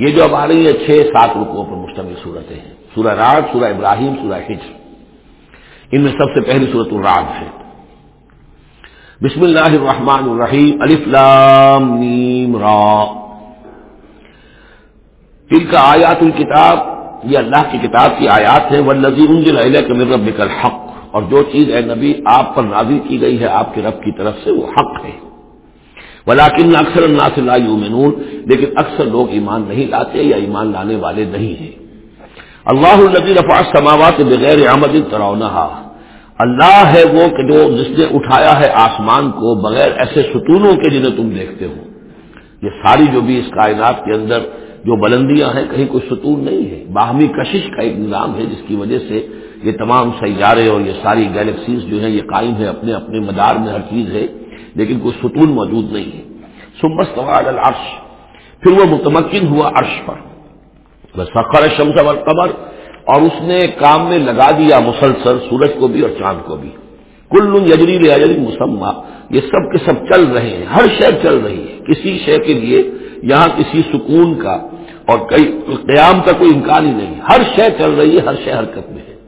یہ جو اب آ رہی ہے چھ سات رکو پر مشتمل صورتیں ہیں۔ سورہ راج، سورہ ابراہیم، سورہ ہجر ان میں سب سے پہلی صورت الراج ہے۔ بسم اللہ الرحمن الرحیم، الف لام میم را۔ ان کا آیات الکتاب، یہ اللہ کی کتاب کی آیات ہیں۔ ولزی انجل کے مرب الحق۔ اور جو چیز اے نبی آپ پر نازل کی گئی ہے آپ کے رب کی طرف سے وہ حق ہے۔ ولاکن اکثر اللہ سے یؤمنون، لیکن اکثر لوگ ایمان نہیں لاتے یا ایمان لانے والے نہیں ہیں۔ اللہ النبی رفاظ سماوات بغیر احمد ترونا اللہ ہے وہ کہ جو جس نے اٹھایا ہے آسمان کو بغیر ایسے ستونوں کے جنہیں تم دیکھتے ہو۔ یہ ساری جو بھی اس کائنات کے اندر جو بلندیاں ہیں، کہیں کوئی ستون نہیں ہے۔ باہمی کشش کا ایک نظام ہے، جس کی وجہ سے یہ تمام سیارے اور یہ ساری گیلیکسیز جو ہیں، یہ قائم ہے اپنے اپنے مدار میں ہر چیز ہے۔ لیکن کوئی ستون موجود نہیں ہے۔ سمبس العرش۔ پھر وہ متمکن ہوا عرش پر۔ بس فخر شمس اور قبر اور اس نے کام میں لگا دیا مسلسل سورج کو بھی اور چاند کو بھی۔ کل یجری یجری مسمہ یہ سب کے سب چل رہے ہیں۔ ہر شے چل رہی ہے۔ کسی شے کے لیے یہاں کسی سکون کا اور کئی قیام کا کوئی امکان ہی نہیں۔ ہر شے چل رہی ہے، ہر شے حرکت میں ہے۔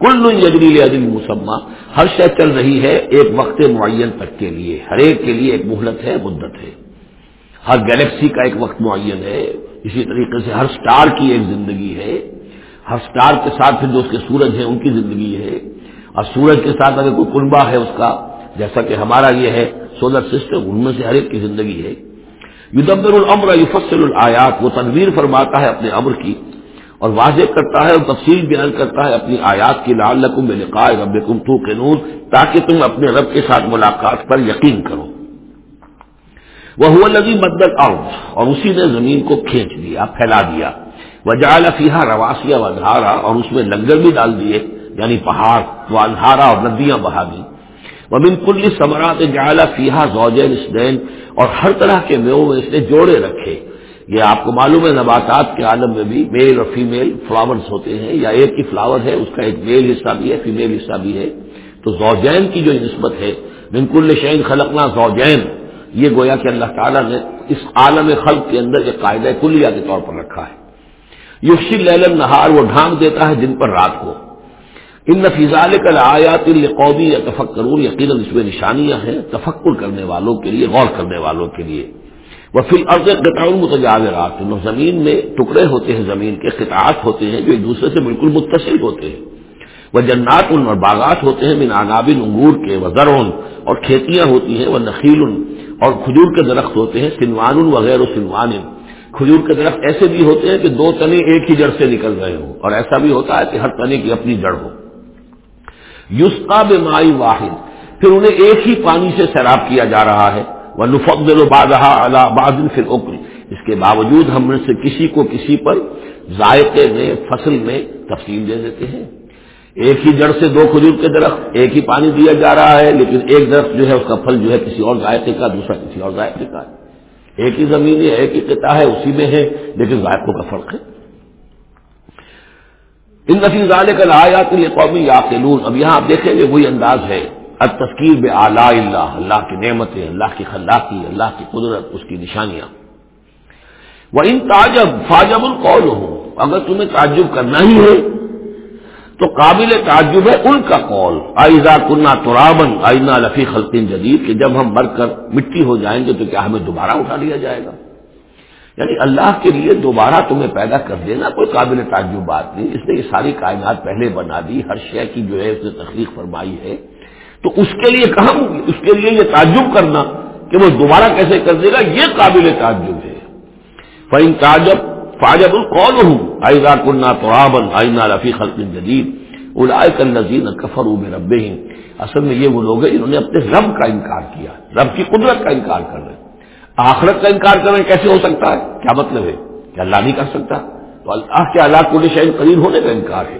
کل یجری عدل مسمہ۔ ہر شے چل رہی ہے ایک وقت معین تک کے لیے۔ ہر ایک کے لیے ایک مہلت ہے، مدت ہے۔ ہر گیلیکسی کا ایک وقت معین ہے۔ اسی طریقے سے ہر سٹار کی ایک زندگی ہے۔ ہر سٹار کے ساتھ پھر جو اس کے سورج ہیں، ان کی زندگی ہے۔ اور سورج کے ساتھ اگر کوئی کنبا ہے اس کا، جیسا کہ ہمارا یہ ہے سولر سسٹم ان میں سے ہر ایک کی زندگی ہے۔ یدبر العمر یفصل الآیات، وہ تنویر فرماتا ہے اپنے امر کی۔ اور واضح کرتا ہے اور تفصیل بیان کرتا ہے اپنی آیات کی لال لقم لقاء رب کم تو نور تاکہ تم اپنے رب کے ساتھ ملاقات پر یقین کرو۔ وہ ہوا لگی مدت آؤٹ اور اسی نے زمین کو کھینچ دیا، پھیلا دیا۔ وہ جال فیحا رواسیا و دھارا اور اس میں لنگر بھی ڈال دیے یعنی پہاڑ وہ اندھارا اور ندیاں بہا دی وہ بالکل سمرات جالا فیحا زوجین اسدین اور ہر طرح کے میو میں اس نے جوڑے رکھے۔ یہ آپ کو معلوم ہے نباتات کے عالم میں بھی میل اور فیمیل فلاورز ہوتے ہیں، یا ایک ہی فلاور ہے، اس کا ایک میل حصہ بھی ہے، فیمیل حصہ بھی ہے۔ تو زوجین کی جو نسبت ہے بالکل شعین خلقنا زوجین، یہ گویا کہ اللہ تعالیٰ نے اس عالم خلق کے اندر ایک قاعدہ کلیہ کے طور پر رکھا ہے۔ یوشی لیلن نہار وہ ڈھانگ دیتا ہے دن پر رات کو۔ ان نفیزال کل آیات قومی یا تفکرون یقیناً اس میں نشانیاں ہیں، تفکر کرنے والوں کے لیے، غور کرنے والوں کے لیے۔ وہ فی الارض قطع متجاورات زمین میں ٹکڑے ہوتے ہیں، زمین کے قطعات ہوتے ہیں جو ایک دوسرے سے بالکل متصل ہوتے ہیں۔ وہ جنات ان اور باغات ہوتے ہیں، من عنابن انگور کے، وہ زرون اور کھیتیاں ہوتی ہیں، وہ نخیل اور کھجور کے درخت ہوتے ہیں سنوان وغیرہ سنوان۔ کھجور کے درخت ایسے بھی ہوتے ہیں کہ دو تنے ایک ہی جڑ سے نکل رہے ہوں، اور ایسا بھی ہوتا ہے کہ ہر تنے کی اپنی جڑ ہو۔ یوسکا مائی واحد، پھر انہیں ایک ہی پانی سے سیراب کیا جا رہا ہے۔ وہ نفقل بادل پھر اوکری اس کے باوجود ہم نے سے کسی کو کسی پر ذائقے میں، فصل میں تفصیل دے دیتے ہیں۔ ایک ہی جڑ سے دو کھجور کے درخت، ایک ہی پانی دیا جا رہا ہے، لیکن ایک درخت جو ہے اس کا پھل جو ہے کسی اور ذائقے کا، دوسرا کسی اور ذائقے کا۔ ایک ہی زمین ہے، ایک ہی قطع ہے، اسی میں ہے، لیکن ذائقوں کا فرق ہے۔ ان نفیز عالے کا آیات یہ قومی یا اب یہاں آپ دیکھیں گے وہی انداز ہے۔ اب تسکیر بے آلہ اللہ اللہ کی نعمتیں، اللہ کی خلاقی، اللہ کی قدرت، اس کی نشانیاں۔ وہ ان تعجب فاجب القول ہوں اگر تمہیں تعجب کرنا ہی ہے، تو قابل تعجب ہے ان کا قول۔ آئزہ کنہ ترابن آئینہ لفی خلقین جدید کہ جب ہم مر کر مٹی ہو جائیں گے، تو کیا ہمیں دوبارہ اٹھا لیا جائے گا؟ یعنی اللہ کے لیے دوبارہ تمہیں پیدا کر دینا کوئی قابل تعجب بات نہیں۔ اس نے یہ ساری کائنات پہلے بنا دی، ہر شے کی جو ہے اس نے تخلیق فرمائی ہے۔ تو اس کے لیے کہاں اس کے لیے یہ تعجب کرنا کہ وہ دوبارہ کیسے کر دے گا، یہ قابل تعجب ہے۔ فعین تعجب فاجب القول ہوں آئزہ کنہ توابن آئینہ رفیع خلق جدید الائے نذیر کفر میں رب اصل میں یہ وہ لوگ ہیں جنہوں نے اپنے رب کا انکار کیا، رب کی قدرت کا انکار کر رہے آخرت کا انکار کرنا کیسے ہو سکتا ہے؟ کیا مطلب ہے؟ کہ اللہ نہیں کر سکتا؟ تو اللہ کے اللہ کو شہید قریب ہونے کا انکار ہے۔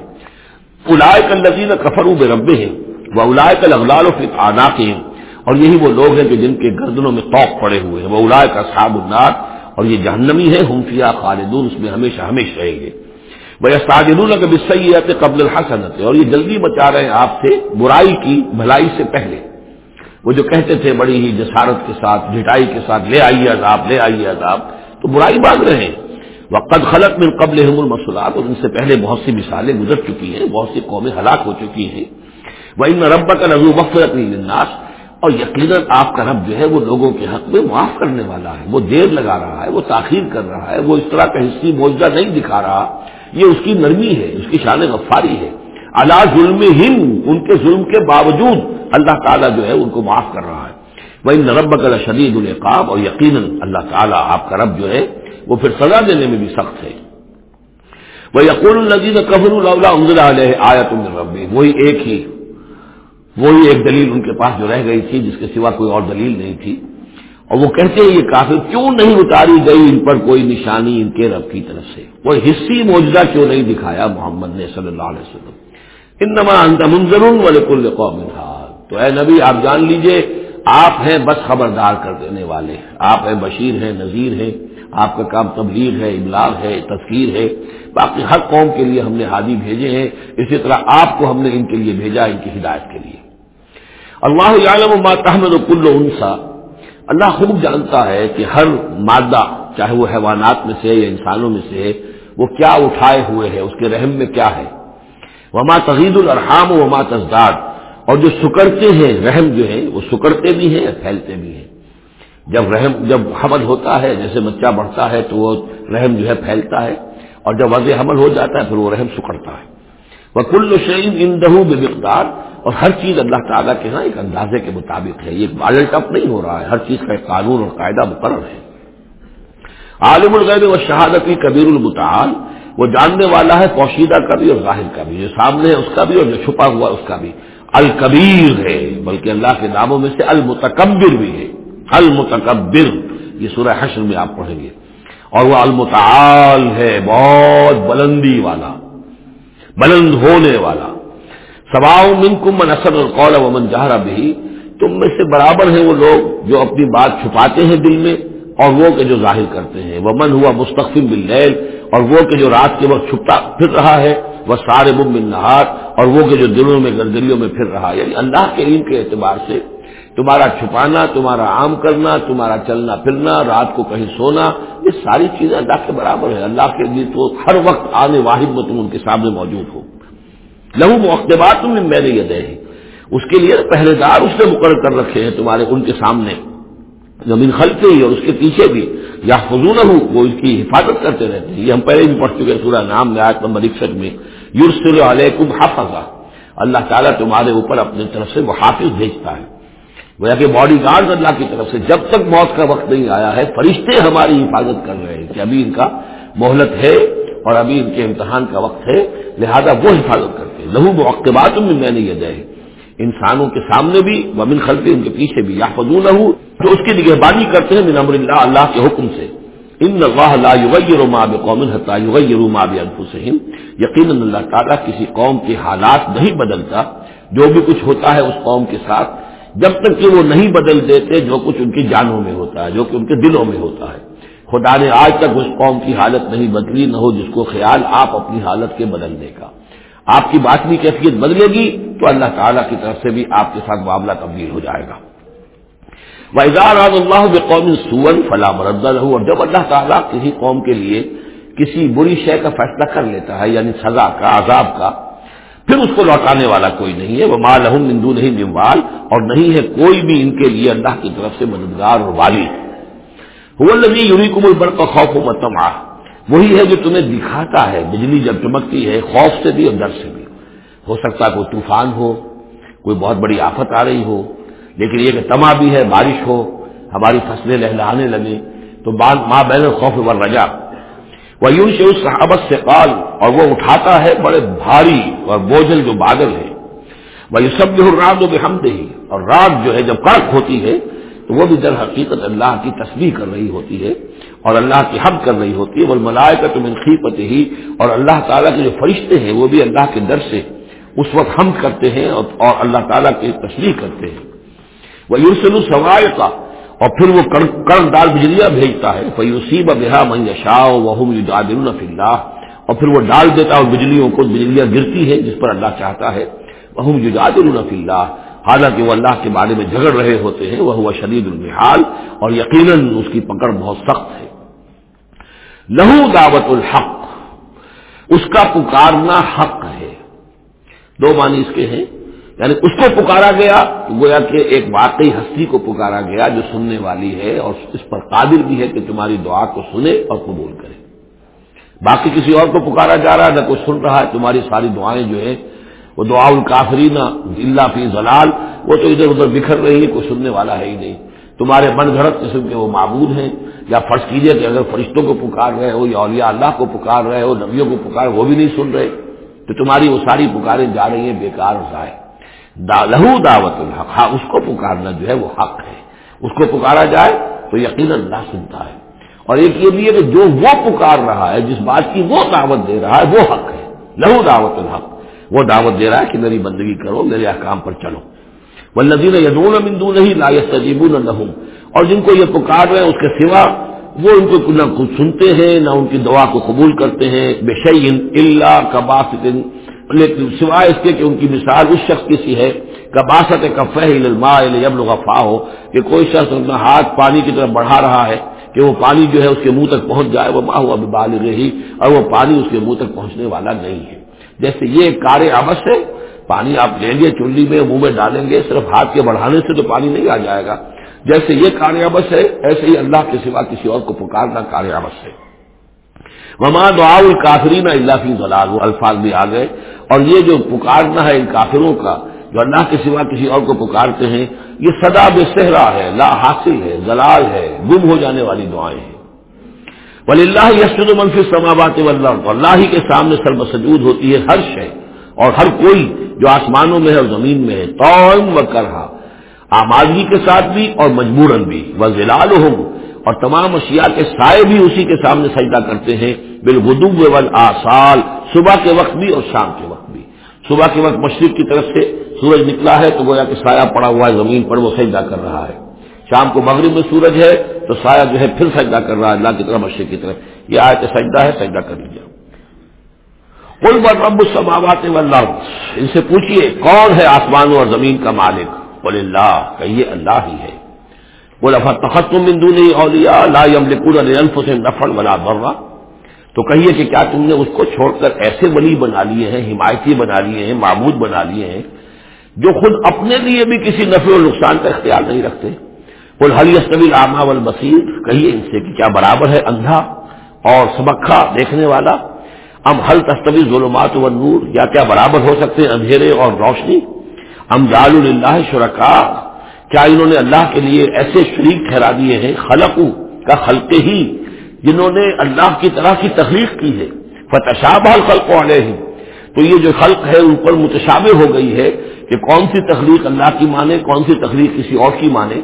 الائے کل نذیر کفر بے رب ہیں وہ الائے کل اغلال و آنا کے ہیں اور یہی وہ لوگ ہیں کہ جن کے گردنوں میں توق پڑے ہوئے ہیں۔ وہ الائے کا صاب النار اور یہ جہنمی ہے ہمفیا خالدون، اس میں ہمیشہ ہمیشہ رہیں گے۔ وہ استاجرون کا بسیت قبل الحسنت اور یہ جلدی بچا رہے ہیں آپ سے برائی کی بھلائی سے پہلے۔ وہ جو کہتے تھے بڑی ہی جسارت کے ساتھ جٹائی کے ساتھ، لے آئیے عذاب، لے آئیے عذاب، تو برائی باندھ رہے ہیں۔ وہ قد خلط میں قبل المسلات اور ان سے پہلے بہت سی مثالیں گزر چکی ہیں، بہت سی قومیں ہلاک ہو چکی ہیں۔ وہ ان رب کا نظو مغفرت اور یقیناً آپ کا رب جو ہے وہ لوگوں کے حق میں معاف کرنے والا ہے، وہ دیر لگا رہا ہے، وہ تاخیر کر رہا ہے، وہ اس طرح کا حصی موجودہ نہیں دکھا رہا۔ یہ اس کی نرمی ہے، اس کی شان غفاری ہے۔ اللہ ظلم ہند ان کے ظلم کے باوجود اللہ تعالیٰ جو ہے ان کو معاف کر رہا ہے۔ وہ ان رب کا شدید القاب اور یقیناً اللہ تعالیٰ آپ کا رب جو ہے وہ پھر سزا دینے میں بھی سخت ہے۔ وہ یقول النزیز قبر اللہ علیہ آیا تم وہی ایک ہی۔ وہی ایک دلیل ان کے پاس جو رہ گئی تھی، جس کے سوا کوئی اور دلیل نہیں تھی۔ اور وہ کہتے ہیں یہ کافر کیوں نہیں اتاری گئی ان پر کوئی نشانی ان کے رب کی طرف سے؟ وہ حصی موجودہ کیوں نہیں دکھایا محمد نے صلی اللہ علیہ وسلم؟ ان نما منظر کل قوم تو اے نبی، آپ جان لیجیے، آپ ہیں بس خبردار کر دینے والے۔ آپ ہیں بشیر ہیں، نذیر ہیں۔ آپ کا کام تبلیغ ہے ابلاغ ہے، تذکیر ہے۔ باقی ہر قوم کے لیے ہم نے حادی بھیجے ہیں۔ اسی طرح آپ کو ہم نے ان کے لیے بھیجا، ان کی ہدایت کے لیے۔ اللہ عالم ما تحمد کل انسا۔ اللہ خوب جانتا ہے کہ ہر مادہ، چاہے وہ حیوانات میں سے یا انسانوں میں سے، وہ کیا اٹھائے ہوئے ہے اس کے رحم میں کیا ہے۔ وما تغید الرحام وما تزداد۔ اور جو سکڑتے ہیں، رحم جو ہے وہ سکڑتے بھی ہیں یا پھیلتے بھی ہیں۔ جب رحم، جب حمل ہوتا ہے، جیسے بچہ بڑھتا ہے تو وہ رحم جو ہے پھیلتا ہے۔ اور جب وضع حمل ہو جاتا ہے، پھر وہ رحم سکڑتا ہے۔ وہ کل شعین ان دہو بے مقدار اور ہر چیز اللہ تعالیٰ کے ہاں ایک اندازے کے مطابق ہے، یہ بالل ٹپ نہیں ہو رہا ہے، ہر چیز کا ایک قانون اور قاعدہ مقرر ہے۔ عالم الغیب و شہادت کبیر المتعال، وہ جاننے والا ہے، پوشیدہ کا بھی اور ظاہر کا بھی جو سامنے ہے اس کا بھی اور جو چھپا ہوا اس کا بھی۔ الکبیر ہے، بلکہ اللہ کے ناموں میں سے المتکبر بھی ہے۔ المتکبر، یہ سورہ حشر میں آپ پڑھیں گے۔ اور وہ المتعال ہے، بہت بلندی والا، بلند ہونے والا۔ سواؤ من کم من اصل اور قول و من جہرا بھی تم میں سے برابر ہیں وہ لوگ جو اپنی بات چھپاتے ہیں دل میں اور وہ کہ جو ظاہر کرتے ہیں. وہ من ہوا مستقفل باللیل اور وہ کہ جو رات کے وقت چھپتا پھر رہا ہے. وہ سارے مم اور وہ کہ جو دلوں میں گردلیوں میں پھر رہا یعنی اللہ کے علم کے اعتبار سے تمہارا چھپانا، تمہارا عام کرنا، تمہارا چلنا پھرنا، رات کو کہیں سونا، یہ ساری چیزیں اللہ کے برابر ہے اللہ کے لیے تو ہر وقت آنے واحد میں تم ان کے سامنے موجود ہو. لہو مقدبات تم میں نے یہ دے اس کے لیے پہلے دار اس نے مقرر کر رکھے ہیں تمہارے ان کے سامنے۔ زمین خلتے ہی اور اس کے پیچھے بھی۔ یا فضول ہوں وہ اس کی حفاظت کرتے رہتے ہیں۔ یہ ہم پہلے بھی پڑھ چکے سورہ نام میں آج نمبر اکسٹھ میں۔ یورسل علیکم حافظہ اللہ تعالیٰ تمہارے اوپر اپنی طرف سے وہ حافظ بھیجتا ہے۔ وہ کہ باڈی گارڈ اللہ کی طرف سے جب تک موت کا وقت نہیں آیا ہے، فرشتے ہماری حفاظت کر رہے ہیں کہ ابھی ان کا مہلت ہے۔ اور ابھی ان کے امتحان کا وقت ہے، لہذا وہ حفاظت کرتے ہیں۔ لہو مقبات میں میں نے یہ دے انسانوں کے سامنے بھی، ومن خلطی ان کے پیچھے بھی۔ یا فضول لہو جو اس کی نگہبانی کرتے ہیں، من امر اللہ اللہ کے حکم سے۔ ان اللہ لا یغیر ما بقوم حتى یغیروا ما بانفسهم یقینا اللہ تعالیٰ کسی قوم کے حالات نہیں بدلتا۔ جو بھی کچھ ہوتا ہے اس قوم کے ساتھ، جب تک کہ وہ نہیں بدل دیتے، جو کچھ ان کی جانوں میں ہوتا ہے، جو کہ ان کے دلوں میں ہوتا ہے۔ خدا نے آج تک اس قوم کی حالت نہیں بدلی، نہ ہو جس کو خیال آپ اپنی حالت کے بدلنے کا۔ آپ کی باطنی کیفیت بدلے گی تو اللہ تعالیٰ کی طرف سے بھی آپ کے ساتھ معاملہ تبدیل ہو جائے گا۔ وزار اللہ قوم سون فلاں مرد اور جب اللہ تعالیٰ کسی قوم کے لیے کسی بری شے کا فیصلہ کر لیتا ہے یعنی سزا کا، عذاب کا، پھر اس کو لوٹانے والا کوئی نہیں ہے۔ وہ ماں لہم ہندو نہیں نموال اور نہیں ہے کوئی بھی ان کے لیے اللہ کی طرف سے مددگار اور والی۔ یوری کو بڑھ کا خوف و وہی ہے جو تمہیں دکھاتا ہے، بجلی جب چمکتی ہے، خوف سے بھی اور ڈر سے بھی۔ ہو سکتا ہے کوئی طوفان ہو، کوئی بہت بڑی آفت آ رہی ہو، لیکن یہ کہ تما بھی ہے، بارش ہو، ہماری فصلیں لہلانے لگے تو ماں بہن خوف و رجا وہ یوں سے اس صحابت سے قال اور وہ اٹھاتا ہے بڑے بھاری اور بوجھل جو بادل ہے وہ یہ سب جو رات و بحمد ہی اور رات جو ہے جب کڑک ہوتی ہے تو وہ بھی در حقیقت اللہ کی تصویر کر رہی ہوتی ہے اور اللہ کی حد کر رہی ہوتی ہے وہ ملائے کا تم ہی اور اللہ تعالیٰ کے جو فرشتے ہیں وہ بھی اللہ کے در سے اس وقت حمد کرتے ہیں اور اللہ تعالیٰ کی تصویر کرتے ہیں۔ وہ یورسل سوائے کا اور پھر وہ دار بجلیاں بھیجتا ہے۔ فیوسیب بحا من شاہ وہ اللہ اور پھر وہ ڈال دیتا ہے بجلیوں کو، بجلیاں گرتی ہیں جس پر اللہ چاہتا ہے۔ وہ یجاد اللہ حالانکہ وہ اللہ کے بارے میں جھگڑ رہے ہوتے ہیں وہ ہوا شدید المحال اور یقیناً اس کی پکڑ بہت سخت ہے۔ لہو دعوت الحق، اس کا پکارنا حق ہے۔ دو معنی اس کے ہیں۔ یعنی اس کو پکارا گیا تو گویا کہ ایک واقعی ہستی کو پکارا گیا جو سننے والی ہے، اور اس پر قابل بھی ہے کہ تمہاری دعا کو سنے اور قبول کرے۔ باقی کسی اور کو پکارا جا رہا ہے نہ کوئی سن رہا ہے، تمہاری ساری دعائیں جو ہے وہ دعا الکافرین اللہ فی زلال وہ تو ادھر ادھر بکھر رہی ہے کوئی سننے والا ہے ہی نہیں۔ تمہارے من گھڑت قسم کے وہ معبود ہیں۔ یا فرض کیجیے کہ اگر فرشتوں کو پکار رہے ہو، یا اولیاء اللہ کو پکار رہے ہو، نبیوں کو پکار، وہ بھی نہیں سن رہے۔ تو تمہاری وہ ساری پکاریں جا رہی ہیں، بیکار ضائع۔ لہو دعوت الحق۔ ہاں اس کو پکارنا جو ہے وہ حق ہے۔ اس کو پکارا جائے تو یقیناً اللہ سنتا ہے۔ اور ایک یہ بھی ہے کہ جو وہ پکار رہا ہے، جس بات کی وہ دعوت دے رہا ہے، وہ حق ہے۔ لہو دعوت الحق۔ وہ دعوت دے رہا ہے کہ میری بندگی کرو، میرے احکام پر چلو۔ وہ ندی نے یدون مندو نہیں لایت تجیب نہ اور جن کو یہ پکار رہے ہیں اس کے سوا، وہ ان کو نہ کچھ سنتے ہیں، نہ ان کی دعا کو قبول کرتے ہیں۔ بے شعین اللہ کباس لیکن سوائے اس کے کہ ان کی مثال اس شخص کی سی ہے۔ کباست کفہ یب غفا ہو کہ کوئی شخص اپنا ہاتھ پانی کی طرف بڑھا رہا ہے کہ وہ پانی جو ہے اس کے منہ تک پہنچ جائے وہ ماں ہوا بال رہی اور وہ پانی اس کے منہ تک پہنچنے والا نہیں ہے۔ جیسے یہ کار آبس ہے پانی آپ لیں گے چلی میں منہ میں ڈالیں گے، صرف ہاتھ کے بڑھانے سے تو پانی نہیں آ جائے گا۔ جیسے یہ کار آبس ہے ایسے ہی اللہ کے سوا کسی اور کو پکارنا کار آبس ہے وما دعا الکافرین اللہ فی ضلال۔ وہ الفاظ بھی آ گئے۔ اور یہ جو پکارنا ہے ان کافروں کا، جو اللہ کے سوا کسی اور کو پکارتے ہیں، یہ سدا بے صحرا ہے، لا حاصل ہے زلال ہے، گم ہو جانے والی دعائیں ہیں۔ ولی اللہ یسد منفی سماوات والارض اللہ ہی کے سامنے سر مسجود ہوتی ہے ہر شے۔ اور ہر کوئی جو آسمانوں میں ہے اور زمین میں ہے تو و کرہا۔ آمادگی کے ساتھ بھی اور مجبوراً بھی۔ وہ زلال اور تمام اشیاء کے سائے بھی اسی کے سامنے سجدہ کرتے ہیں۔ بالغدو ول آسال صبح کے وقت بھی اور شام کے وقت بھی۔ صبح کے وقت مشرق کی طرف سے سورج نکلا ہے تو گویا کہ سایہ پڑا ہوا ہے، زمین پر وہ سجدہ کر رہا ہے۔ شام کو مغرب میں سورج ہے تو سایہ جو ہے پھر سجدہ کر رہا ہے اللہ کی طرف، مشرق کی طرف۔ یہ آئے سجدہ ہے، سجدہ کر لیجیے کل بر رب السماوات والارض۔ ان سے پوچھیے کون ہے آسمانوں اور زمین کا مالک؟ بول اللہ، کہیے اللہ ہی ہے۔ بولا تخت من دون اولیاء لا يملكون لانفسهم نفعا ولا ضرا تو کہیے کہ کیا تم نے اس کو چھوڑ کر ایسے ولی بنا لیے ہیں، حمایتی بنا لیے ہیں، معبود بنا لیے ہیں، جو خود اپنے لیے بھی کسی نفع و نقصان کا اختیار نہیں رکھتے؟ بول حلی طویل عامہ والبصیر کہیے ان سے کہ کیا برابر ہے اندھا اور سبکھا دیکھنے والا؟ ام حل تستوی ظلمات و نور یا کیا برابر ہو سکتے ہیں اندھیرے اور روشنی؟ ام جال اللہ شرکا؟ کیا انہوں نے اللہ کے لیے ایسے شریک ٹھہرا دیے ہیں؟ خلق کا خلق ہی، جنہوں نے اللہ کی طرح کی تخلیق کی ہے۔ فتشاب خلق والے ہی تو یہ جو خلق ہے، ان پر متشابہ ہو گئی ہے کہ کون سی تخلیق اللہ کی مانے، کون سی تخلیق کسی اور کی مانے؟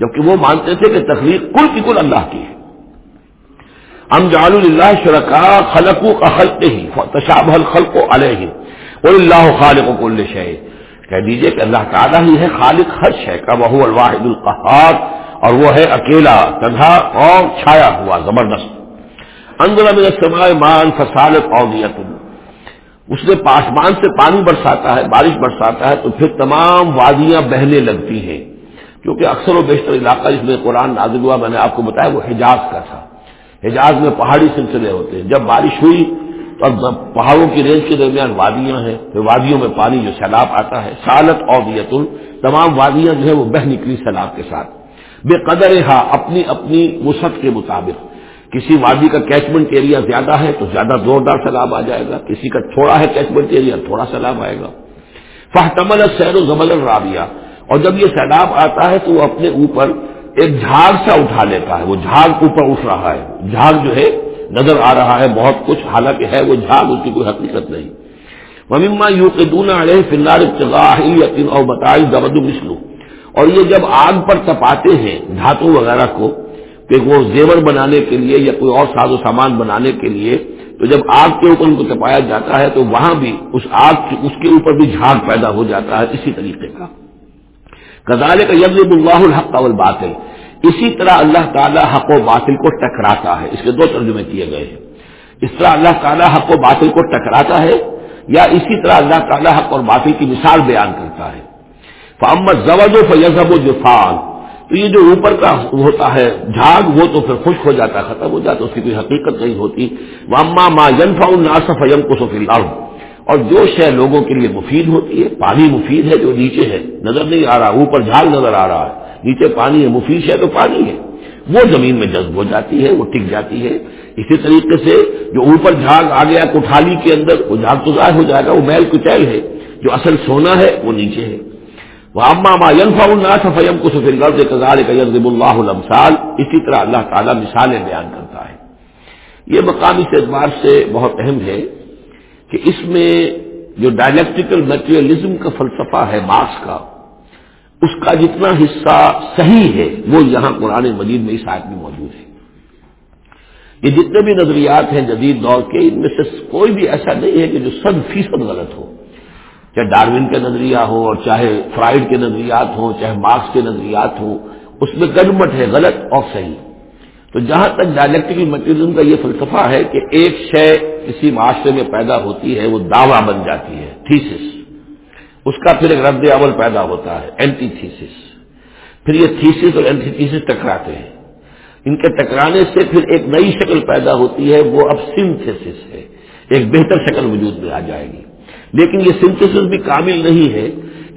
جبکہ وہ مانتے تھے کہ تخلیق کل کی کل اللہ کی ہے۔ ام جال اللہ شرکا خلق کا خلق ہی تشاب الخلق علیہ اور اللہ خالق کو کل شہ کہہ دیجیے کہ اللہ تعالیٰ ہی ہے خالق ہر شے کا وہ الواحد القحار اور وہ ہے اکیلا، تنہا اور چھایا ہوا، زبردست۔ اندر میں سمائے مان فسالت اور اس نے پاسمان سے پانی برساتا ہے، بارش برساتا ہے، تو پھر تمام وادیاں بہنے لگتی ہیں۔ کیونکہ اکثر و بیشتر علاقہ جس میں قرآن نازل ہوا، میں نے آپ کو بتایا، وہ حجاز کا تھا۔ حجاز میں پہاڑی سلسلے ہوتے ہیں۔ جب بارش ہوئی تو پہاڑوں کی رینج کے درمیان وادیاں ہیں پھر وادیوں میں پانی جو سیلاب آتا ہے، سالت اور تمام وادیاں جو ہے وہ بہ نکلی سیلاب کے ساتھ۔ بے قدر ہا اپنی اپنی وسعت کے مطابق۔ کسی وادی کا کیچمنٹ ایریا زیادہ ہے تو زیادہ زوردار سیلاب آ جائے گا۔ کسی کا تھوڑا ہے کیچمنٹ ایریا تھوڑا سیلاب آئے گا۔ فہتمل سیر و زمل الرابیہ اور جب یہ سیلاب آتا ہے تو وہ اپنے اوپر ایک جھاگ سا اٹھا لیتا ہے، وہ جھاگ اوپر اٹھ رہا ہے۔ جھاگ جو ہے، نظر آ رہا ہے بہت کچھ، حالانکہ ہے وہ جھاگ، اس کی کوئی حقیقت نہیں۔ مما یو کے دونا فلار یقین اور بتائی زبد مسلو اور یہ جب آگ پر تپاتے ہیں، دھاتوں وغیرہ کو، کہ وہ زیور بنانے کے لیے یا کوئی اور ساز و سامان بنانے کے لیے، تو جب آگ کے اوپر ان کو تپایا جاتا ہے تو وہاں بھی اس آگ اس کے اوپر بھی جھاگ پیدا ہو جاتا ہے اسی طریقے کا۔ کزالے کا یب اللہ الحق قول بات ہے اسی طرح اللہ تعالیٰ حق و باطل کو ٹکراتا ہے۔ اس کے دو ترجمے کیے گئے ہیں۔ اس طرح اللہ تعالیٰ حق و باطل کو ٹکراتا ہے یا اسی طرح اللہ تعالیٰ حق اور باطل کی مثال بیان کرتا ہے۔ فمت زبد و فیضب و جفان تو یہ جو اوپر کا ہوتا ہے، جھاگ وہ تو پھر خشک ہو جاتا ہے، ختم ہو جاتا ہے، اس کی کوئی حقیقت نہیں ہوتی۔ واما ما ینفا الناس فیم کو سفی اور جو شے لوگوں کے لیے مفید ہوتی ہے، پانی مفید ہے جو نیچے ہے، نظر نہیں آ رہا، اوپر جھاگ نظر آ رہا ہے، نیچے پانی ہے، مفید ہے تو پانی ہے۔ وہ زمین میں جذب ہو جاتی ہے، وہ ٹک جاتی ہے۔ اسی طریقے سے جو اوپر جھاگ آ گیا، کوٹھالی کے اندر، وہ جھاگ تو ظاہر ہو جائے گا، وہ میل کچیل ہے۔ جو اصل سونا ہے، وہ نیچے ہے۔ وہ اما ما کو غرض یزب اللہ اسی طرح اللہ تعالیٰ مثالیں بیان کرتا ہے۔ یہ مقام اس اعتبار سے بہت اہم ہے۔ کہ اس میں جو ڈائلیکٹیکل میٹریلزم کا فلسفہ ہے مارکس کا، اس کا جتنا حصہ صحیح ہے، وہ یہاں قرآن مجید میں اس آیت میں موجود ہے۔ یہ جتنے بھی نظریات ہیں جدید دور کے، ان میں سے کوئی بھی ایسا نہیں ہے کہ جو سد فیصد غلط ہو۔ چاہے ڈاروین کا نظریہ ہو اور چاہے فرائڈ کے نظریات ہوں، چاہے مارکس کے نظریات ہوں، اس میں گڑمٹ ہے غلط اور صحیح۔ تو جہاں تک ڈائلیکٹیکل مٹیریلزم کا یہ فلسفہ ہے کہ ایک شے کسی معاشرے میں پیدا ہوتی ہے، وہ دعویٰ بن جاتی ہے تھیسس اس کا پھر ایک رد عمل پیدا ہوتا ہے اینٹی تھیسس پھر یہ تھیسس اور اینٹی تھیسس ٹکراتے ہیں۔ ان کے ٹکرانے سے پھر ایک نئی شکل پیدا ہوتی ہے، وہ اب سنتھس ہے۔ ایک بہتر شکل وجود میں آ جائے گی۔ لیکن یہ سنتھس بھی کامل نہیں ہے،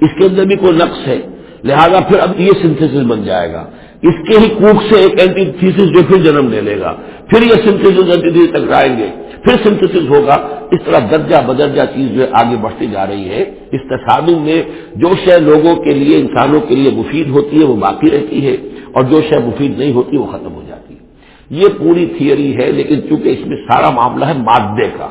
اس کے اندر بھی کوئی نقص ہے۔ لہذا پھر اب یہ سنتھس بن جائے گا۔ اس کے ہی کوک سے ایک اینٹی تھیسس جو پھر جنم لے لے گا۔ پھر یہ سنتھس اینٹی ٹکرائیں گے۔ پھر سنتھس ہوگا۔ اس طرح درجہ بدرجہ چیز جو آگے بڑھتی جا رہی ہے۔ اس تصادم میں جو شے لوگوں کے لیے، انسانوں کے لیے مفید ہوتی ہے، وہ باقی رہتی ہے۔ اور جو شے مفید نہیں ہوتی، وہ ختم ہو جاتی ہے۔ یہ پوری تھیوری ہے، لیکن چونکہ اس میں سارا معاملہ ہے مادے کا۔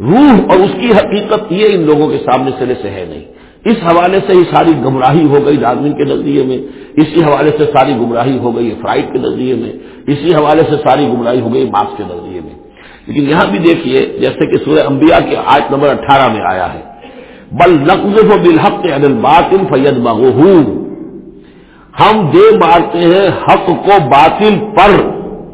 روح اور اس کی حقیقت یہ ان لوگوں کے سامنے سرے سے ہے نہیں۔ اس حوالے سے ہی ساری گمراہی ہو گئی ڈاروین کے نظریے میں، اسی حوالے سے ساری گمراہی ہو گئی فرائڈ کے نظریے میں، اسی حوالے سے ساری گمراہی ہو گئی مارکس کے نظریے میں۔ لیکن یہاں بھی دیکھیے، جیسے کہ سورہ انبیاء کے آیت نمبر اٹھارہ میں آیا ہے، بل نقز و بالحق عدل باطل فید بہو ہم دے مارتے ہیں حق کو باطل پر،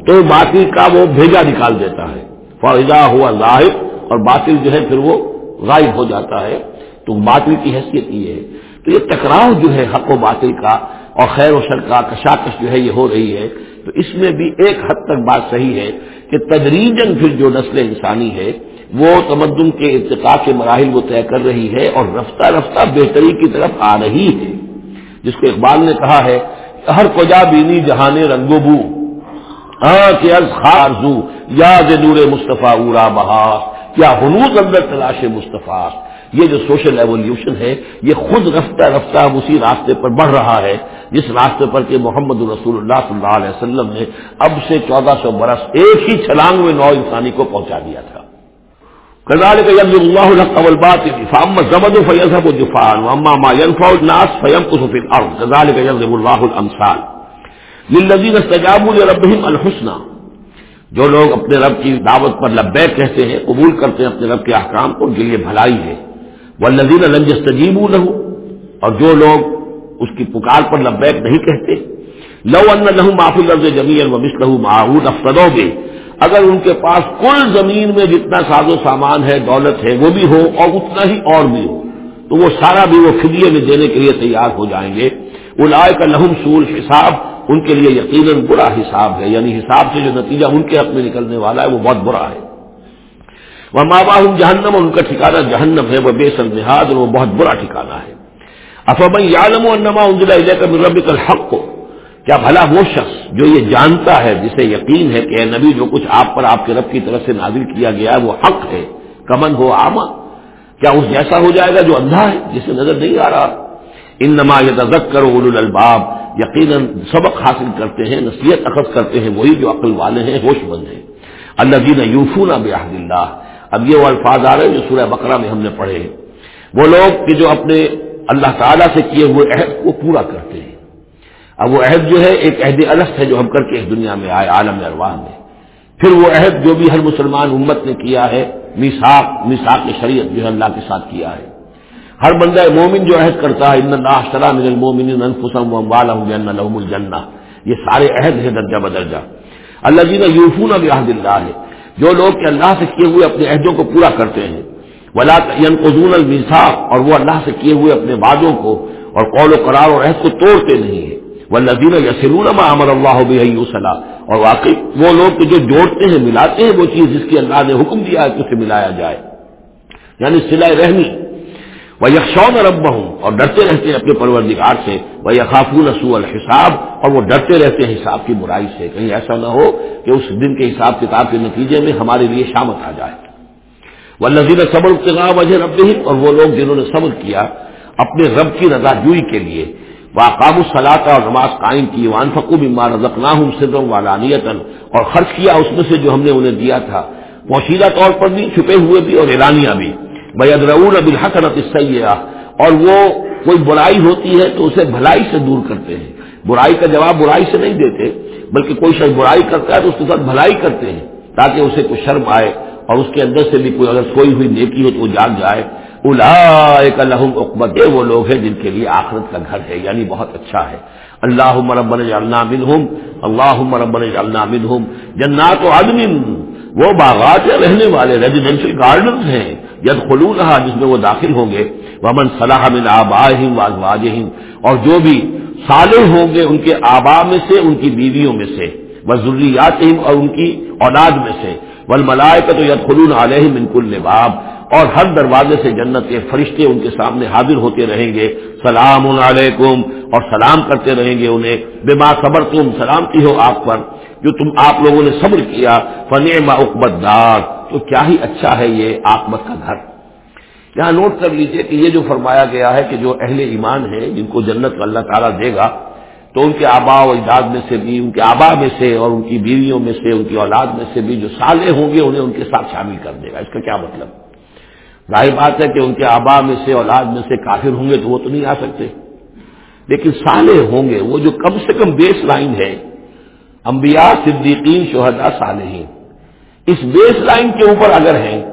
تو باطل کا وہ بھیجا نکال دیتا ہے۔ فائدہ ہوا ظاہر اور باطل جو ہے پھر وہ غائب ہو جاتا ہے۔ تو باطل کی حیثیت یہ ہے۔ تو یہ ٹکراؤ جو ہے حق و باطل کا اور خیر و شر کا کشاکش جو ہے یہ ہو رہی ہے، تو اس میں بھی ایک حد تک بات صحیح ہے کہ تدریجن پھر جو نسل انسانی ہے وہ تمدن کے ارتقا کے مراحل وہ طے کر رہی ہے اور رفتہ رفتہ بہتری کی طرف آ رہی ہے۔ جس کو اقبال نے کہا ہے، ہر کجا بینی جہان رنگو بو خارزو یا نور مصطفیٰ اورا بہار کیا ہنوز اندر تلاش مصطفیٰ۔ یہ جو سوشل ایولیوشن ہے، یہ خود رفتہ رفتہ اسی راستے پر بڑھ رہا ہے، جس راستے پر کہ محمد رسول اللہ صلی اللہ علیہ وسلم نے اب سے چودہ سو برس ایک ہی چھلانگ میں نو انسانی کو پہنچا دیا تھا۔ کزال کا یم اللہ القول بات فام زبد و فیض و جفان اما ما ينفع الناس فیم کو سفید اور کزال کا یم اللہ الامثال۔ للذین استجابوا لربهم الحسنى، جو لوگ اپنے رب کی دعوت پر لبیک کہتے ہیں، قبول کرتے ہیں اپنے رب کے احکام کو ان کے لیے بھلائی ہے۔ وہ لذیذ لنج تجیب نہ اور جو لوگ اس کی پکار پر لبیک نہیں کہتے، لو ان لہو معافی لفظ زمین و مس لہو معاون افسدو گے اگر ان کے پاس کل زمین میں جتنا ساز و سامان ہے، دولت ہے، وہ بھی ہو اور اتنا ہی اور بھی ہو، تو وہ سارا بھی وہ فدیے میں دینے کے لیے تیار ہو جائیں گے۔ وہ لائے کا لہم سول حساب ان کے لیے یقیناً برا حساب ہے یعنی حساب سے جو نتیجہ ان کے حق میں نکلنے والا ہے، وہ بہت برا ہے۔ وہ ماں باپ جہنم اور ان کا ٹھکانا جہنم ہے، وہ بے سنجھاد اور وہ بہت برا ٹھکانا ہے۔ افبن یالم و نما انجلا کا رب الحق؟ کو کیا بھلا وہ شخص جو یہ جانتا ہے، جسے یقین ہے کہ اے نبی جو کچھ آپ پر آپ کے رب کی طرف سے نازل کیا گیا ہے، وہ حق ہے۔ کمن ہو آما کیا اس جیسا ہو جائے گا جو اندھا ہے، جسے نظر نہیں آ رہا؟ ان نما یہ تزک کرو الباب یقیناً سبق حاصل کرتے ہیں، نصیحت اخذ کرتے ہیں، وہی جو عقل والے ہیں، ہوش مند ہیں۔ اللہ دین یوفون بحد اللہ اب یہ وہ الفاظ آ رہے ہیں جو سورہ بقرہ میں ہم نے پڑھے ہیں۔ وہ لوگ کہ جو اپنے اللہ تعالیٰ سے کیے ہوئے عہد کو پورا کرتے ہیں۔ اب وہ عہد جو ہے ایک عہد الگ ہے جو ہم کر کے اس دنیا میں آئے، عالم ارواح میں۔ پھر وہ عہد جو بھی ہر مسلمان امت نے کیا ہے میساک میساک شریعت جو ہے اللہ کے ساتھ کیا ہے۔ ہر بندہ مومن جو عہد کرتا ہے، ان اللہ شرح من المومن انفسم لهم الجنہ یہ سارے عہد ہیں درجہ بدرجہ۔ اللہ جی نے یوفون اب عہد اللہ ہے جو لوگ کہ اللہ سے کیے ہوئے اپنے عہدوں کو پورا کرتے ہیں۔ ولا ینقضون المساق اور وہ اللہ سے کیے ہوئے اپنے وعدوں کو اور قول و قرار اور عہد کو توڑتے نہیں ہیں۔ وہ نظیر یسرون امر اللہ صلاح اور واقعی وہ لوگ جو جوڑتے ہیں، ملاتے ہیں وہ چیز جس کی اللہ نے حکم دیا ہے کہ اسے ملایا جائے۔ یعنی سلائے رحمی۔ وہ یکشون رب ہوں اور ڈرتے رہتے ہیں اپنے پروردگار سے وہ یقافون رسو الحساب، اور وہ ڈرتے رہتے ہیں حساب کی برائی سے۔ کہیں ایسا نہ ہو کہ اس دن کے حساب کتاب کے نتیجے میں ہمارے لیے شامت آ جائے۔ وہ نذیر صبر ابتغاء وجہ رب اور وہ لوگ جنہوں نے صبر کیا اپنے رب کی رضا جوئی کے لیے۔ وہ اقام الصلاح اور نماز قائم کی۔ وان فقوب امار رزقنا ہوں اور خرچ کیا اس میں سے جو ہم نے انہیں دیا تھا۔ پوشیدہ طور پر بھی، چھپے ہوئے بھی، اور اعلانیہ بھی۔ بیدرون اب الحقرت سیاح اور وہ کوئی برائی ہوتی ہے تو اسے بھلائی سے دور کرتے ہیں۔ برائی کا جواب برائی سے نہیں دیتے، بلکہ کوئی شخص برائی کرتا ہے تو اس کے ساتھ بھلائی کرتے ہیں، تاکہ اسے کچھ شرم آئے اور اس کے اندر سے بھی کوئی اگر سوئی ہوئی نیکی ہو تو وہ جاگ جائے۔ الا لہم اقبت وہ لوگ ہیں جن کے لیے آخرت کا گھر ہے یعنی بہت اچھا ہے۔ اللہ مربن جلنا منہم اللہ مربن جلنا منہم۔ جنات و عدم وہ باغات رہنے والے ریزیڈینشل گارڈنز ہیں ید خلون رہا جس میں وہ داخل ہوں گے۔ ومن صلاح من آباہم واجواجہم اور جو بھی صالح ہوں گے ان کے آبا میں سے، ان کی بیویوں میں سے۔ وہ ضروریات اور ان کی اولاد میں سے۔ ول ملائے کا تو ید خلون علیہ منکل نباب اور ہر دروازے سے جنت کے فرشتے ان کے سامنے حاضر ہوتے رہیں گے۔ سلام علیکم اور سلام کرتے رہیں گے انہیں۔ بے ماں صبر تم سلامتی ہو آپ پر۔ جو تم آپ لوگوں نے صبر کیا فن اقبت دار تو کیا ہی اچھا ہے یہ آکمت کا گھر۔ یہاں نوٹ کر لیجیے کہ یہ جو فرمایا گیا ہے کہ جو اہل ایمان ہے جن کو جنت اللہ تعالیٰ دے گا، تو ان کے آبا و اجداد میں سے بھی، ان کے آبا میں سے اور ان کی بیویوں میں سے، ان کی اولاد میں سے بھی جو سالے ہوں گے، انہیں ان کے ساتھ شامل کر دے گا۔ اس کا کیا مطلب؟ ظاہر بات ہے کہ ان کے آبا میں سے، اولاد میں سے کافر ہوں گے تو وہ تو نہیں آ سکتے۔ لیکن سالے ہوں گے، وہ جو کم سے کم بیس لائن ہے انبیاء، صدیقین شہدا صالحین۔ اس بیس لائن کے اوپر اگر ہیں،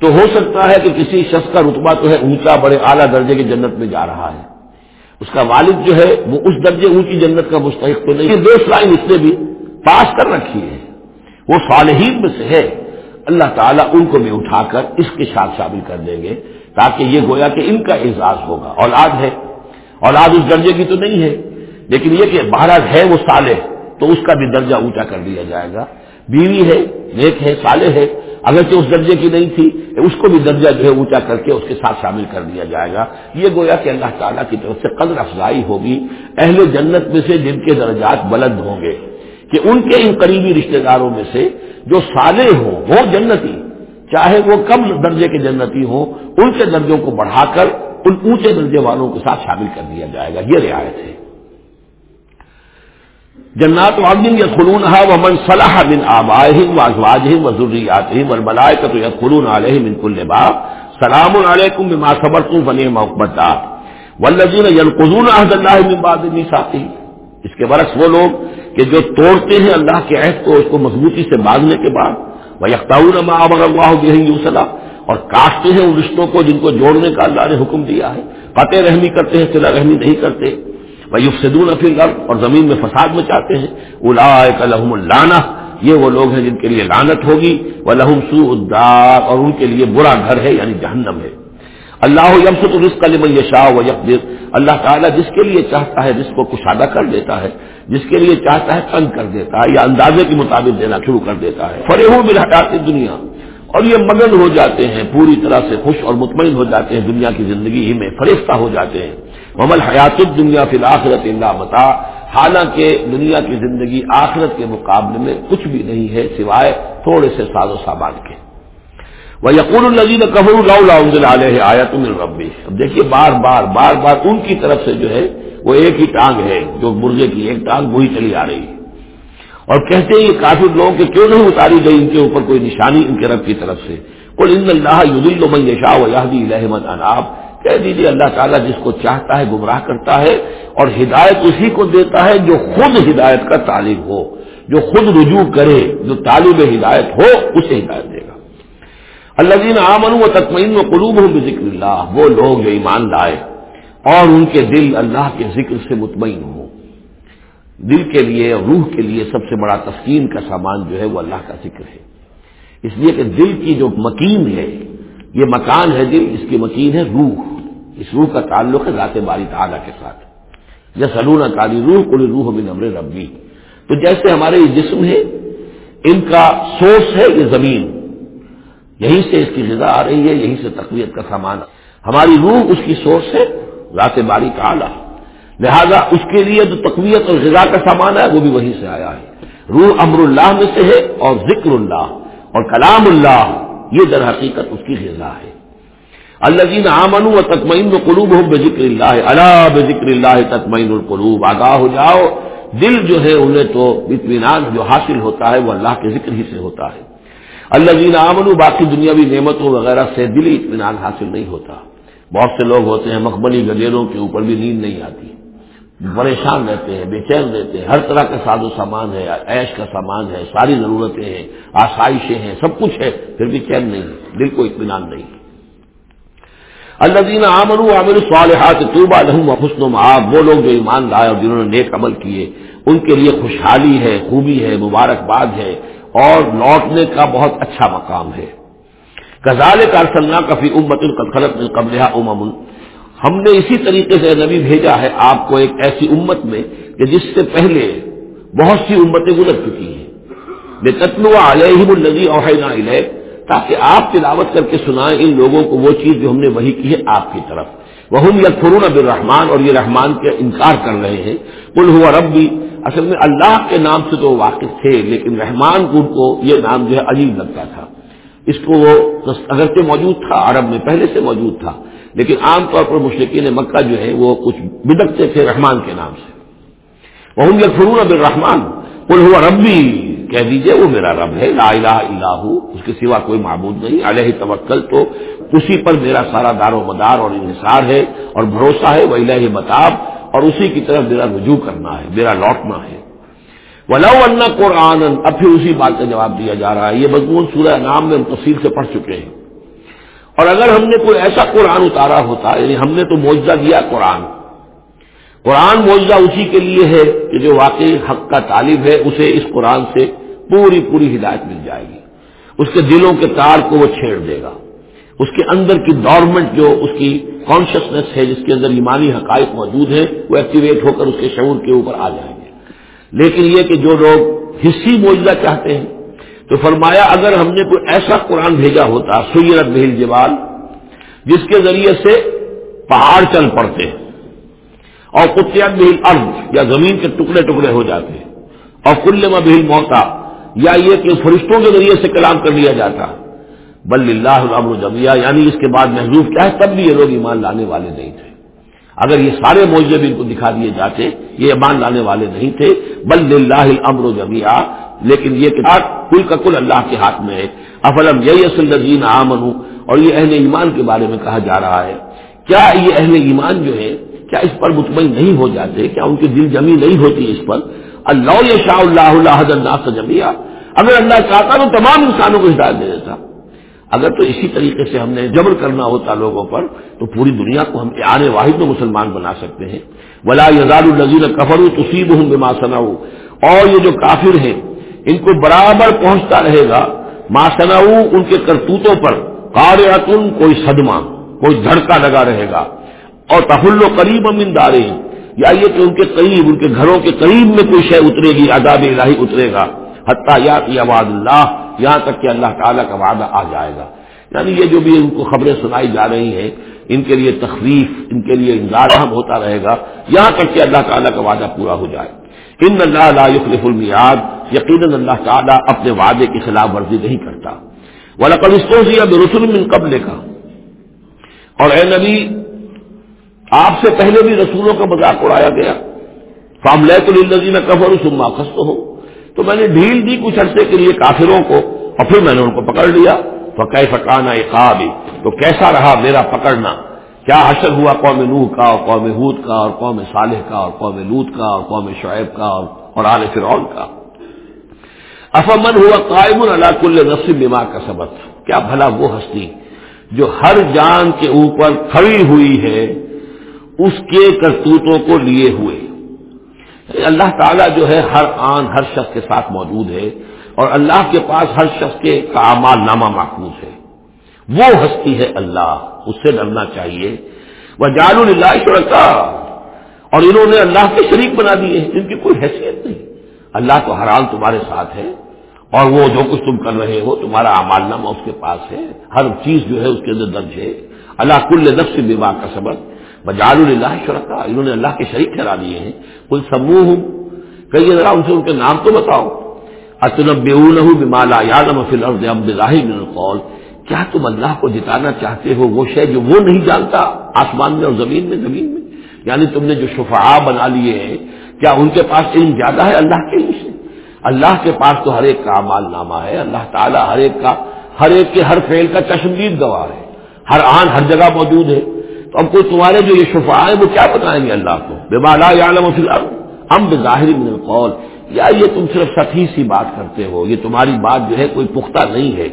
تو ہو سکتا ہے کہ کسی شخص کا رتبہ تو ہے اونچا، بڑے اعلیٰ درجے کی جنت میں جا رہا ہے۔ اس کا والد جو ہے، وہ اس درجے اونچی جنت کا مستحق تو نہیں۔ بیس لائن اس نے بھی پاس کر رکھی ہے۔ وہ صالحین میں سے ہے۔ اللہ تعالیٰ ان کو بھی اٹھا کر اس کے ساتھ شامل کر دیں گے، تاکہ یہ گویا کہ ان کا اعزاز ہوگا۔ اولاد ہے۔ اولاد اس درجے کی تو نہیں ہے، لیکن یہ کہ بہرحال ہے وہ سالے تو اس کا بھی درجہ اونچا کر دیا جائے گا۔ بیوی ہے، نیک ہے سالے ہے، اگرچہ اس درجے کی نہیں تھی، اس کو بھی درجہ جو ہے اونچا کر کے اس کے ساتھ شامل کر دیا جائے گا۔ یہ گویا کہ اللہ تعالیٰ کی طرف سے قدر افزائی ہوگی، اہل جنت میں سے جن کے درجات بلند ہوں گے، کہ ان کے ان قریبی رشتہ داروں میں سے جو سالے ہوں، وہ جنتی، چاہے وہ کم درجے کے جنتی ہوں، ان کے درجوں کو بڑھا کر ان اونچے درجے والوں کے ساتھ شامل کر دیا جائے گا۔ یہ رعایت ہے۔ جنات عدن یا خلون و من صلاح بن آباہم و یدخلون علیہم من کل باب. سلام علیکم بما صبرتم فنعم عقبت والذین ينقضون عهد الله من بعد ميثاقه اس کے برعکس وہ لوگ کہ جو توڑتے ہیں اللہ کے عہد کو اس کو مضبوطی سے باندھنے کے بعد وہ یکتاؤن ما امر اللہ بہن اور کاٹتے ہیں ان رشتوں کو جن کو جوڑنے کا اللہ نے حکم دیا ہے۔ قطع رحمی کرتے ہیں صلاح رحمی نہیں کرتے۔ وہ یفسدون فی الارض اور زمین میں فساد میں چاہتے ہیں۔ اولئک لهم اللعنہ یہ وہ لوگ ہیں جن کے لیے لعنت ہوگی۔ وہ لہم سو الدار اور ان کے لیے برا گھر ہے یعنی جہنم ہے۔ اللہ یمسط رزق لمن یشاء و یقدر اللہ تعالیٰ جس کے لیے چاہتا ہے جس کو کشادہ کر دیتا ہے، جس کے لیے چاہتا ہے تنگ کر دیتا ہے یا اندازے کے مطابق دینا شروع کر دیتا ہے۔ فرے ہو ہٹاتے دنیا اور یہ مگن ہو جاتے ہیں، پوری طرح سے خوش اور مطمئن ہو جاتے ہیں، دنیا کی زندگی ہی میں فریفتہ ہو جاتے ہیں۔ محمد حیات دنیا فی الآخرت اللہ متا حالانکہ دنیا کی زندگی آخرت کے مقابلے میں کچھ بھی نہیں ہے سوائے تھوڑے سے ساز و سامان کے۔ وہ یقول النزین قبر اللہ علیہ آیا تم ربی اب دیکھیے، بار بار بار بار ان کی طرف سے جو ہے، وہ ایک ہی ٹانگ ہے، جو مرغے کی ایک ٹانگ، وہی چلی آ رہی ہے۔ اور کہتے ہیں یہ کافی لوگوں کے کیوں نہیں اتاری گئی؟ ان کے اوپر کوئی نشانی ان کے رب کی طرف سے۔ کل ان اللہ ید المن شاہ و یادی الحمد اناب کہہ دیجیے اللہ تعالیٰ جس کو چاہتا ہے گمراہ کرتا ہے اور ہدایت اسی کو دیتا ہے جو خود ہدایت کا طالب ہو، جو خود رجوع کرے، جو طالب ہدایت ہو، اسے ہدایت دے گا۔ اللہ دین آمن و تکمین و قلوب ہوں ذکر اللہ، وہ لوگ جو ایمان لائے اور ان کے دل اللہ کے ذکر سے مطمئن ہوں۔ دل کے لیے روح کے لیے سب سے بڑا تسکین کا سامان جو ہے وہ اللہ کا ذکر ہے۔ اس لیے کہ دل کی جو مکین ہے، یہ مکان ہے دل، اس کی مکین ہے روح۔ اس روح کا تعلق ہے ذات باری تعالیٰ کے ساتھ۔ یا سلون کالی روح کل روح بن امر ربی۔ تو جیسے ہمارے یہ جسم ہے ان کا سورس ہے یہ زمین۔ یہیں سے اس کی غذا آ رہی ہے، یہیں سے تقویت کا سامان۔ ہماری روح اس کی سورس ہے رات باری کا لہذا اس کے لیے جو تقویت اور غذا کا سامان ہے، وہ بھی وہیں سے آیا ہے۔ روح امر اللہ میں سے ہے اور ذکر اللہ اور کلام اللہ، یہ در حقیقت اس کی غذا ہے۔ اللہ جین آمن و تکمین قلوب ہو بے ذکر اللہ اللہ بے ذکر اللہ تکمین القلوب. آگاہ ہو جاؤ. دل جو ہے انہیں تو اطمینان جو حاصل ہوتا ہے وہ اللہ کے ذکر ہی سے ہوتا ہے. اللہ جین آمن باقی دنیاوی نعمتوں وغیرہ سے دلی اطمینان حاصل نہیں ہوتا. بہت سے لوگ ہوتے ہیں مخبلی گلیروں کے اوپر بھی نیند نہیں آتی. پریشان رہتے ہیں، بے چین رہتے ہیں. ہر طرح کا ساز و سامان ہے، عیش کا سامان ہے، ساری ضرورتیں ہیں، آسائشیں ہیں، سب کچھ ہے، پھر بھی چین نہیں، دل کو اطمینان نہیں. اللہ دین عامر عامر صالحات طوبہ لہم حسن و معاب وہ لوگ جو ایمان لائے اور جنہوں نے نیک عمل کیے، ان کے لیے خوشحالی ہے، خوبی ہے، مبارکباد ہے، اور لوٹنے کا بہت اچھا مقام ہے۔ غزال کارسلنا کفی امت القلط میں قبل امن ہم نے اسی طریقے سے نبی بھیجا ہے، آپ کو ایک ایسی امت میں کہ جس سے پہلے بہت سی امتیں گزر چکی ہیں۔ بے تتلو علیہ النزی اوحینا علیہ تاکہ آپ تلاوت کر کے سنائیں ان لوگوں کو وہ چیز جو ہم نے وہی کی ہے آپ کی طرف۔ وہ ہم یا فرون اب الرحمان اور یہ رحمان کے انکار کر رہے ہیں۔ کل ہوا رب بھی اصل میں اللہ کے نام سے تو واقف تھے، لیکن رحمان کو یہ نام جو ہے عجیب لگتا تھا۔ اس کو وہ اگرچہ موجود تھا، عرب میں پہلے سے موجود تھا، لیکن عام طور پر مشرقین مکہ جو ہے وہ کچھ بدکتے تھے رحمان کے نام سے۔ وہ ہم یا فرون اب الرحمان کل ہوا ربی کہہ دیجیے وہ میرا رب ہے، لا الہ الا ہو، اس کے سوا کوئی معبود نہیں۔ علیہ توکل تو اسی پر میرا سارا دار و مدار اور انحصار ہے اور بھروسہ ہے، وہ الہ متاب، اور اسی کی طرف میرا رجوع کرنا ہے، میرا لوٹنا ہے۔ ولو ان قرآن اب پھر اسی بات کا جواب دیا جا رہا ہے۔ یہ مضمون سورہ نام میں ہم تفصیل سے پڑھ چکے ہیں۔ اور اگر ہم نے کوئی ایسا قرآن اتارا ہوتا یعنی ہم نے تو معجزہ دیا قرآن قرآن معجزہ اسی کے لیے ہے کہ جو واقعی حق کا طالب ہے، اسے اس قرآن سے پوری پوری ہدایت مل جائے گی۔ اس کے دلوں کے تار کو وہ چھیڑ دے گا۔ اس کے اندر کی گورنمنٹ جو اس کی کانشیسنیس ہے، جس کے اندر ایمانی حقائق موجود ہیں، وہ ایکٹیویٹ ہو کر اس کے شعور کے اوپر آ جائیں گے۔ لیکن یہ کہ جو لوگ حصی معجزہ چاہتے ہیں، تو فرمایا اگر ہم نے کوئی ایسا قرآن بھیجا ہوتا، سیرت بہل جبال، جس کے ذریعے سے پہاڑ چل پڑتے ہیں۔ اور کتیات بہل ارد یا زمین کے ٹکڑے ٹکڑے ہو جاتے اور کل میں بہل موتا یا یہ کہ فرشتوں کے ذریعے سے کلام کر لیا جاتا۔ بل اللہ الامر جمعیہ یعنی اس کے بعد محضوب کیا ہے؟ تب بھی یہ لوگ ایمان لانے والے نہیں تھے۔ اگر یہ سارے معجزے بھی ان کو دکھا دیے جاتے، یہ ایمان لانے والے نہیں تھے۔ بل اللہ الامر جمعیہ لیکن یہ کتاب کل کا کل اللہ کے ہاتھ میں ہے۔ افلم یہی اصل نظین عامن اور یہ اہل ایمان کے بارے میں کہا جا رہا ہے۔ کیا یہ اہل ایمان جو ہے کیا اس پر مطمئن نہیں ہو جاتے؟ کیا ان کی دل جمی نہیں ہوتی اس پر؟ اللہ شاہ اللہ اللہ اللہ جمیا اگر اللہ چاہتا تو تمام انسانوں کو ہدایت دے دیتا۔ اگر تو اسی طریقے سے ہم نے جبر کرنا ہوتا لوگوں پر، تو پوری دنیا کو ہم آنے واحد میں مسلمان بنا سکتے ہیں۔ ولا یزار النزیر کفر تصیب ہوں بے ماسنا اور یہ جو کافر ہیں، ان کو برابر پہنچتا رہے گا۔ ماسنا ان کے کرتوتوں پر قارعتن کوئی صدمہ، کوئی دھڑکا لگا رہے گا۔ اور تحل و قریب امین دارے یا یہ کہ ان کے قریب، ان کے گھروں کے قریب میں کوئی شے اترے گی، عذاب الہی اترے گا، حتیٰ یا کہ آباد اللہ، یہاں تک کہ اللہ تعالیٰ کا وعدہ آ جائے گا۔ یعنی یہ جو بھی ان کو خبریں سنائی جا رہی ہیں، ان کے لیے تخلیف، ان کے لیے انضار اہم ہوتا رہے گا، یہاں تک کہ اللہ تعالیٰ کا وعدہ پورا ہو جائے۔ ان اللہ لا یخلف المیاد یقیناً اللہ تعالیٰ اپنے وعدے کی خلاف ورزی نہیں کرتا۔ والا قبستوں سے اب رسول من قبل کا اور اے نبی آپ سے پہلے بھی رسولوں کا مذاق اڑایا گیا۔ فام لیت الزین کفر سما خست ہو تو میں نے ڈھیل دی کچھ عرصے کے لیے کافروں کو اور پھر میں نے ان کو پکڑ لیا۔ فقہ فکانا خواب تو کیسا رہا میرا پکڑنا؟ کیا حشر ہوا قوم نوح کا اور قوم حود کا اور قوم صالح کا اور قوم لوت کا اور قوم شعیب کا اور آل فرعون کا؟ افمن ہوا قائم اللہ کل نصب بما کا سبق کیا بھلا وہ ہستی جو ہر جان کے اوپر کھڑی ہوئی ہے اس کے کرتوتوں کو لیے ہوئے۔ اللہ تعالیٰ جو ہے ہر آن، ہر شخص کے ساتھ موجود ہے اور اللہ کے پاس ہر شخص کے کامال نامہ محفوظ ہے۔ وہ ہستی ہے اللہ، اس سے ڈرنا چاہیے۔ وہ جال اللہ شرکا اور انہوں نے اللہ کے شریک بنا دیے ہیں جن کی کوئی حیثیت نہیں۔ اللہ تو ہر حال تمہارے ساتھ ہے اور وہ جو کچھ تم کر رہے ہو، تمہارا امال نامہ اس کے پاس ہے۔ ہر چیز جو ہے اس کے اندر درج ہے۔ اللہ کل نفس بیما کا سبق بجال اللہ شرکا، انہوں نے اللہ کے شریک ٹھہرا دیے ہیں۔ کل سموہ ہوں ذرا ان سے ان کے نام تو بتاؤ۔ اطنب بمالا یادم فل القول۔ کیا تم اللہ کو جتانا چاہتے ہو وہ شے جو وہ نہیں جانتا؟ آسمان میں اور زمین میں زمین میں۔ یعنی تم نے جو شفا بنا لیے ہیں، کیا ان کے پاس علم زیادہ ہے اللہ کے علم سے؟ اللہ کے پاس تو ہر ایک کا مال نامہ ہے۔ اللہ تعالیٰ ہر ایک کا، ہر ایک کے ہر فیل کا چشمدید گواہ ہے۔ ہر آن ہر جگہ موجود ہے۔ تو اب کوئی تمہارے جو یہ شفا ہے وہ کیا بتائیں گے اللہ کو؟ بے بالا عالم ام بظاہر من القول۔ یا یہ تم صرف سطحی سی بات کرتے ہو، یہ تمہاری بات جو ہے کوئی پختہ نہیں ہے۔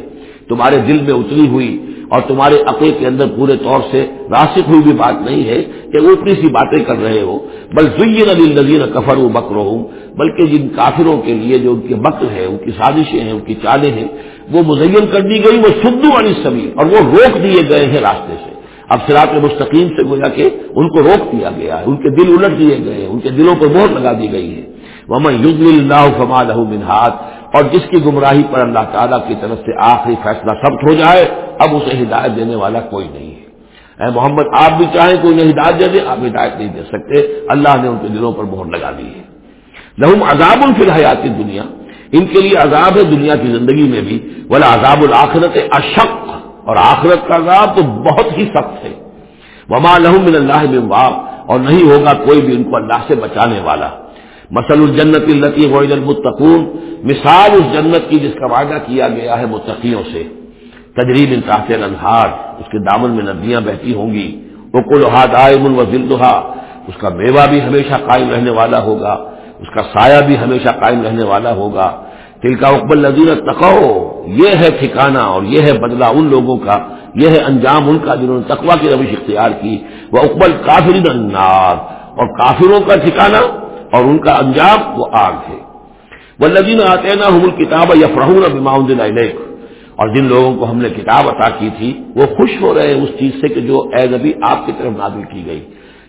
تمہارے دل میں اتری ہوئی اور تمہارے عقل کے اندر پورے طور سے راسک ہوئی بھی بات نہیں ہے کہ اوپری سی باتیں کر رہے ہو۔ بل زین علی نذیر کفر و بکر ہوں بلکہ جن کافروں کے لیے جو ان کے بکر ہیں، ان کی سازشیں ہیں، ان کی چالیں ہیں، وہ مزین کر دی گئی، وہ سدو علی سبھی اور وہ روک دیے گئے ہیں راستے سے۔ اب سراط مستقیم سے گویا کہ ان کو روک دیا گیا ہے، ان کے دل الٹ دیے گئے ہیں، ان کے دلوں پر مہر لگا دی گئی ہے۔ وہ میں اللہ فما لہو منہاد اور جس کی گمراہی پر اللہ تعالیٰ کی طرف سے آخری فیصلہ ثبت ہو جائے، اب اسے ہدایت دینے والا کوئی نہیں ہے۔ اے محمد، آپ بھی چاہیں کوئی نہیں ہدایت دے دے، آپ ہدایت نہیں دے سکتے۔ اللہ نے ان کے دلوں پر مہر لگا دی ہے۔ لہم عذاب الفی الحیات دنیا ان کے لیے عذاب ہے دنیا کی زندگی میں بھی۔ بولا عذاب الآخرت اشق اور آخرت کا عذاب تو بہت ہی سخت ہے۔ وما لہم من اللہ میں اور نہیں ہوگا کوئی بھی ان کو اللہ سے بچانے والا۔ مسل الجنت التی وعید المتقون۔ مثال اس جنت کی جس کا وعدہ کیا گیا ہے متقیوں سے۔ تجریب انتاخ انہار اس کے دامن میں ندیاں بہتی ہوں گی۔ اکل ہاتھ آئے و اس کا میوہ بھی ہمیشہ قائم رہنے والا ہوگا۔ اس کا سایہ بھی ہمیشہ قائم رہنے والا ہوگا۔ دل کا اقبال نظیر تقو یہ ہے ٹھکانا اور یہ ہے بدلہ ان لوگوں کا، یہ ہے انجام ان کا جنہوں نے تقوا کی روش اختیار کی۔ وہ اقبال کافر النار۔ اور کافروں کا ٹھکانا اور ان کا انجام وہ آگ ہے۔ وہ لذین آتے نا حمل کتاب یا فرحون بماؤن اور جن لوگوں کو ہم نے کتاب عطا کی تھی، وہ خوش ہو رہے ہیں اس چیز سے کہ جو اے نبی آپ کی طرف نازل کی گئی۔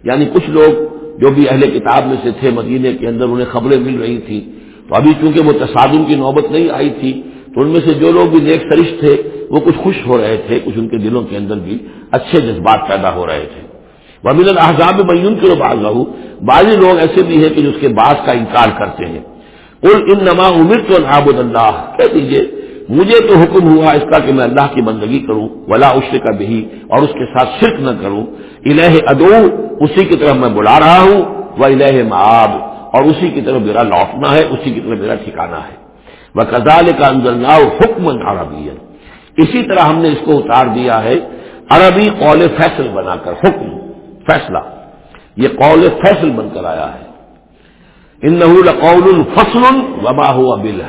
یعنی کچھ لوگ جو بھی اہل کتاب میں سے تھے مدینے کے اندر، انہیں خبریں مل رہی تھی تو ابھی چونکہ وہ تصادم کی نوبت نہیں آئی تھی، تو ان میں سے جو لوگ بھی نیک سرش تھے، وہ کچھ خوش ہو رہے تھے، کچھ ان کے دلوں کے اندر بھی اچھے جذبات پیدا ہو رہے تھے۔ وبیل الحضاب میون کے باز رہو بعض لوگ ایسے بھی ہیں کہ جو اس کے بعد کا انکار کرتے ہیں۔ ان ان نما عمر تو نابود اللہ کہہ دیجیے مجھے تو حکم ہوا اس کا کہ میں اللہ کی بندگی کروں، ولا عشر کا بھی اور اس کے ساتھ شرک نہ کروں۔ الہ ادو اسی کی طرف میں بلا رہا ہوں۔ وہ الہ معاب اور اسی کی طرف میرا لوٹنا ہے، اسی کی طرف میرا ٹھکانا ہے۔ وہ کزال کا اندر حکم عربی اسی طرح ہم نے اس کو اتار دیا ہے۔ عربی قول فیصل بنا کر، حکم، فیصلہ۔ یہ قول فیصل بن کر آیا ہے۔ ان قول الفصل وبا ہوا بل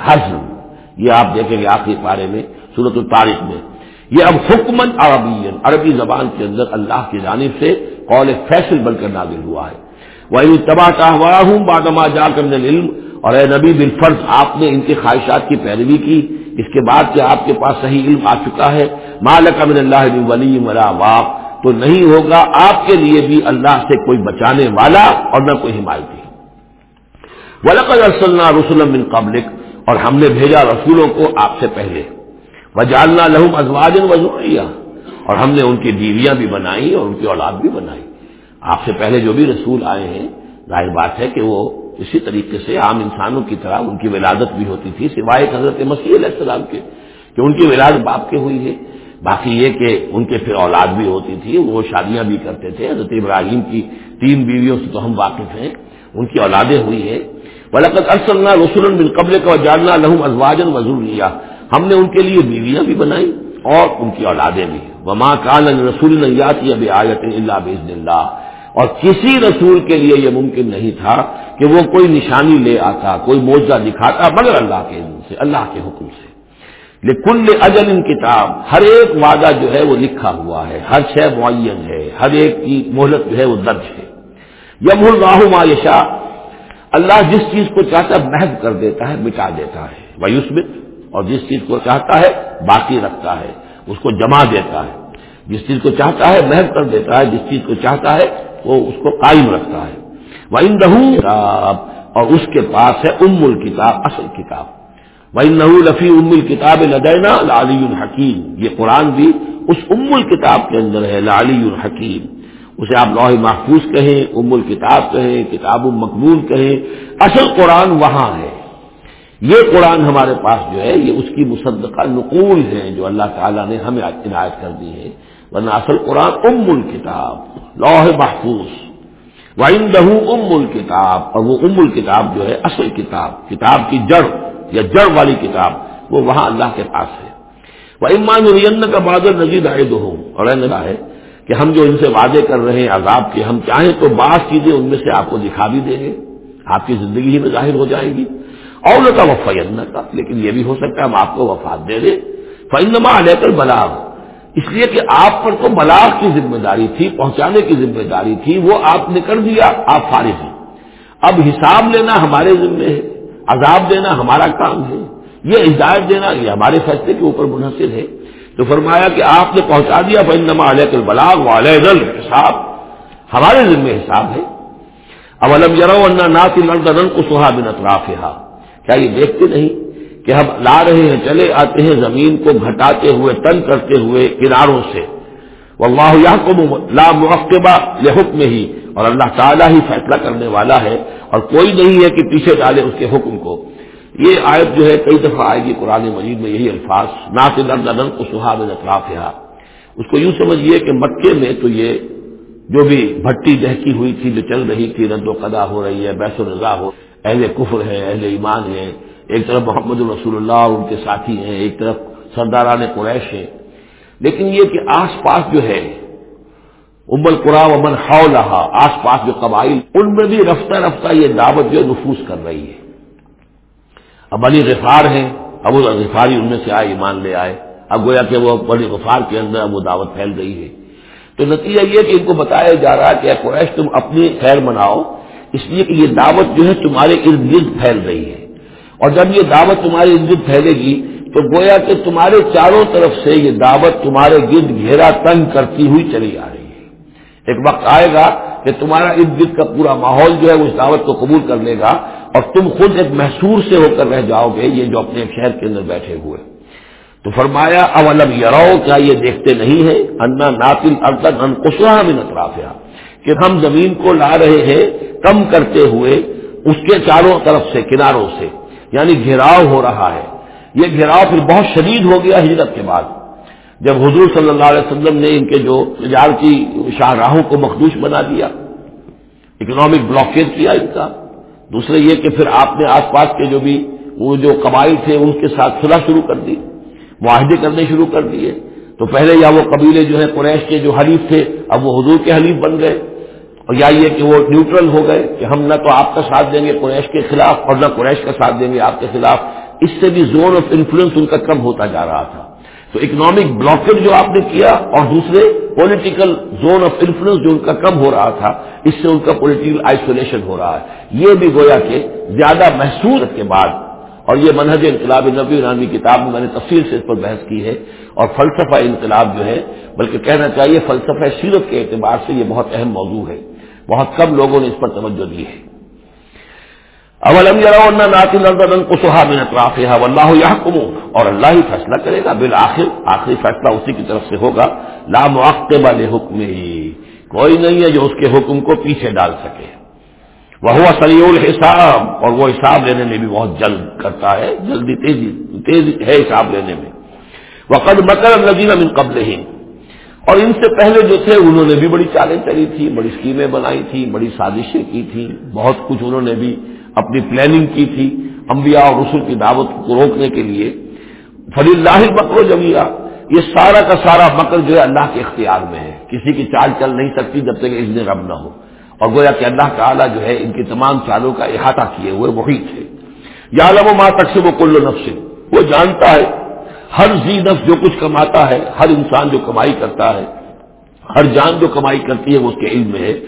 یہ آپ دیکھیں گے آخری پارے میں صورت الطارق میں۔ یہ اب حکمن عربی عربی زبان کے اندر اللہ کی جانب سے قول فیصل بن کر نازل ہوا ہے۔ وہ تباہ چاہ ہوں بادما جا کر علم اور اے نبی بالفرض آپ نے ان کی خواہشات کی پیروی کی اس کے بعد کہ آپ کے پاس صحیح علم آ چکا ہے مالک امن اللہ ولی مرا واپ تو نہیں ہوگا آپ کے لیے بھی اللہ سے کوئی بچانے والا اور نہ کوئی حمایتی ولقد ارسلنا رسول من قبلک اور ہم نے بھیجا رسولوں کو آپ سے پہلے۔ وہ لہم ازواج وزویا اور ہم نے ان کی بیویاں بھی بنائی اور ان کی اولاد بھی بنائی۔ آپ سے پہلے جو بھی رسول آئے ہیں، ظاہر بات ہے کہ وہ اسی طریقے سے عام انسانوں کی طرح ان کی ولادت بھی ہوتی تھی، سوائے حضرت مسیح علیہ السلام کے کہ ان کی ولادت باپ کے ہوئی ہے۔ باقی یہ کہ ان کے پھر اولاد بھی ہوتی تھی، وہ شادیاں بھی کرتے تھے۔ حضرت ابراہیم کی تین بیویوں سے تو ہم واقف ہیں، ان کی اولادیں ہوئی ہیں۔ ولقت ارسلنا رسول بن قبل کا جاننا لہم ازواجن وزور لیا ہم نے ان کے لیے بیویاں بھی بنائی اور ان کی اولادیں بھی۔ وما کان رسول نیات اب آیت اللہ بزن اللہ اور کسی رسول کے لیے یہ ممکن نہیں تھا کہ وہ کوئی نشانی لے آتا، کوئی موجہ دکھاتا مگر اللہ کے علم سے، اللہ کے حکم سے۔ لیکن اجل ان کتاب، ہر ایک وعدہ جو ہے وہ لکھا ہوا ہے، ہر شے معین ہے، ہر ایک کی مہلت جو ہے وہ درج ہے۔ یم الراہ معیشہ اللہ جس چیز کو چاہتا ہے محض کر دیتا ہے، مٹا دیتا ہے۔ ویوسمت اور جس چیز کو چاہتا ہے باقی رکھتا ہے، اس کو جما دیتا ہے۔ جس چیز کو چاہتا ہے محض کر دیتا ہے، جس چیز کو چاہتا ہے وہ اس کو قائم رکھتا ہے۔ کتاب اور اس کے پاس ہے ام الکتاب، اصل کتاب۔ وہ لفی ام الکتاب لدینا لالی الحکیم یہ قرآن بھی اس ام الکتاب کے اندر ہے لالی الحکیم اسے آپ لوح محفوظ کہیں، ام الکتاب کہیں، کتاب المقبول کہیں۔ اصل قرآن وہاں ہے۔ یہ قرآن ہمارے پاس جو ہے، یہ اس کی مصدقہ نقول ہیں جو اللہ تعالیٰ نے ہمیں عنایت کر دی ہے۔ ورنہ اصل قرآن ام الکتاب، لوح محفوظ وائن ام الکتاب، اور وہ ام الکتاب جو ہے اصل کتاب کتاب کی جڑ، یا جڑ والی کتاب، وہ وہاں اللہ کے پاس ہے۔ وہ امان الین کا بادل نزید عائد ہوں اور ہے کہ ہم جو ان سے وعدے کر رہے ہیں، عذاب کے، ہم چاہیں تو بعض چیزیں ان میں سے آپ کو دکھا بھی دیں گے۔ آپ کی زندگی ہی میں ظاہر ہو جائیں گی۔ اور کا وفین کا لیکن یہ بھی ہو سکتا ہے ہم آپ کو وفات دے دیں۔ فنما علیہ کر بلاغ اس لیے کہ آپ پر تو بلاغ کی ذمہ داری تھی، پہنچانے کی ذمہ داری تھی، وہ آپ نے کر دیا، آپ فارغ ہیں۔ اب حساب لینا ہمارے ذمے ہے، عذاب دینا ہمارا کام ہے، یہ ہدایت دینا یہ ہمارے فیصلے کے اوپر منحصر ہے۔ تو فرمایا کہ آپ نے پہنچا دیا بنما علیہ البلاغ علیہ حساب ہمارے ذمے حساب ہے۔ اب علم یرو نات نردن کو سہا بن اطراف کیا یہ دیکھتے نہیں؟ کہ ہم لا رہے ہیں، چلے آتے ہیں زمین کو گھٹاتے ہوئے تن کرتے ہوئے کناروں سے۔ واللہ یحکم لا مقبہ لحکم ہی۔ اور اللہ تعالیٰ ہی فیصلہ کرنے والا ہے۔ اور کوئی نہیں ہے کہ پیچھے ڈالے اس کے حکم کو۔ یہ آیت جو ہے، کئی دفعہ آئے گی قرآن مجید میں یہی الفاظ۔ ناط نردن کو سہاب اطراف اس کو یوں سمجھیے کہ مکے میں تو یہ جو بھی بھٹی دہکی ہوئی تھی، جو چل رہی تھی، رد و قدا ہو رہی ہے، بیس و رضا ہو۔ اہل کفر ہے اہل ایمان ہے ایک طرف محمد الرسول اللہ اور ان کے ساتھی ہیں، ایک طرف سرداران قریش ہیں۔ لیکن یہ کہ آس پاس جو ہے، ام القرا و من رہا آس پاس جو قبائل، ان میں بھی رفتہ رفتہ یہ دعوت جو نفوذ کر رہی ہے۔ اب علی غفار ہیں ابو غفاری ان میں سے آئے، ایمان لے آئے۔ اب گویا کہ وہ بڑی غفار کے اندر اب وہ دعوت پھیل رہی ہے۔ تو نتیجہ یہ کہ ان کو بتایا جا رہا ہے کہ قریش تم اپنی خیر مناؤ، اس لیے کہ یہ دعوت جو ہے تمہارے ارد گرد پھیل رہی ہے۔ اور جب یہ دعوت تمہارے گرد پھیلے گی، تو گویا کہ تمہارے چاروں طرف سے یہ دعوت تمہارے گرد گھیرا تنگ کرتی ہوئی چلی آ رہی ہے۔ ایک وقت آئے گا کہ تمہارا ارد گرد کا پورا ماحول جو ہے اس دعوت کو قبول کر لے گا اور تم خود ایک محسور سے ہو کر رہ جاؤ گے، یہ جو اپنے شہر کے اندر بیٹھے ہوئے۔ تو فرمایا، اولم یرو کیا یہ دیکھتے نہیں ہے انا ناتل اردن ان کسوا میں نترافیا کہ ہم زمین کو لا رہے ہیں، کم کرتے ہوئے، اس کے چاروں طرف سے، کناروں سے۔ یعنی گھیراؤ ہو رہا ہے۔ یہ گھیراؤ پھر بہت شدید ہو گیا ہجرت کے بعد۔ جب حضور صلی اللہ علیہ وسلم نے ان کے جو تجارتی شاہراہوں کو مخدوش بنا دیا اکنامک بلاکیج کیا ان کا۔ دوسرے یہ کہ پھر آپ نے آس پاس کے جو بھی وہ جو قبائل تھے، ان کے ساتھ صلح شروع کر دی، معاہدے کرنے شروع کر دیے۔ تو پہلے یا وہ قبیلے جو ہے قریش کے جو حلیف تھے، اب وہ حضور کے حلیف بن گئے۔ اور یا یہ کہ وہ نیوٹرل ہو گئے کہ ہم نہ تو آپ کا ساتھ دیں گے قریش کے خلاف اور نہ قریش کا ساتھ دیں گے آپ کے خلاف، اس سے بھی زون آف انفلوئنس ان کا کم ہوتا جا رہا تھا۔ تو اکنامک بلاکیج جو آپ نے کیا اور دوسرے پولیٹیکل زون آف انفلوئنس جو ان کا کم ہو رہا تھا، اس سے ان کا پولیٹیکل آئسولیشن ہو رہا ہے۔ یہ بھی گویا کہ زیادہ محسوس کے بعد، اور یہ منہج انقلاب نبی نامی کتاب میں میں نے تفصیل سے اس پر بحث کی ہے، اور فلسفہ انقلاب جو ہے، بلکہ کہنا چاہیے فلسفہ سیرت کے اعتبار سے یہ بہت اہم موضوع ہے۔ بہت کم لوگوں نے اس پر توجہ دی ہے۔ اولم ناطن کو سہا میں اطراف اللہ یحکم اور اللہ ہی فیصلہ کرے گا بالآخر، آخری فیصلہ اسی کی طرف سے ہوگا۔ لا معقب حکم ہی کوئی نہیں ہے جو اس کے حکم کو پیچھے ڈال سکے۔ وہ سلی الحساب، اور وہ حساب لینے میں بھی بہت جلد کرتا ہے۔ جلدی تیزی تیز ہے حساب لینے میں۔ وقت مکر نظیر من قبل ہی اور ان سے پہلے جو تھے، انہوں نے بھی بڑی چالیں چلی تھی، بڑی اسکیمیں بنائی تھی، بڑی سازشیں کی تھی، بہت کچھ انہوں نے بھی اپنی پلاننگ کی تھی انبیاء اور رسول کی دعوت کو روکنے کے لیے۔ فلی اللہ مکر جمیا یہ سارا کا سارا مکر جو ہے اللہ کے اختیار میں ہے۔ کسی کی چال چل نہیں سکتی جب تک اس رب نہ ہو۔ اور گویا کہ اللہ تعالیٰ جو ہے ان کی تمام چالوں کا احاطہ کیے ہوئے وہی تھے۔ یا لم ماں تک سے وہ کل نفس۔ وہ جانتا ہے ہر زی نفس جو کچھ کماتا ہے، ہر انسان جو کمائی کرتا ہے، ہر جان جو کمائی کرتی ہے، وہ اس کے علم میں ہے۔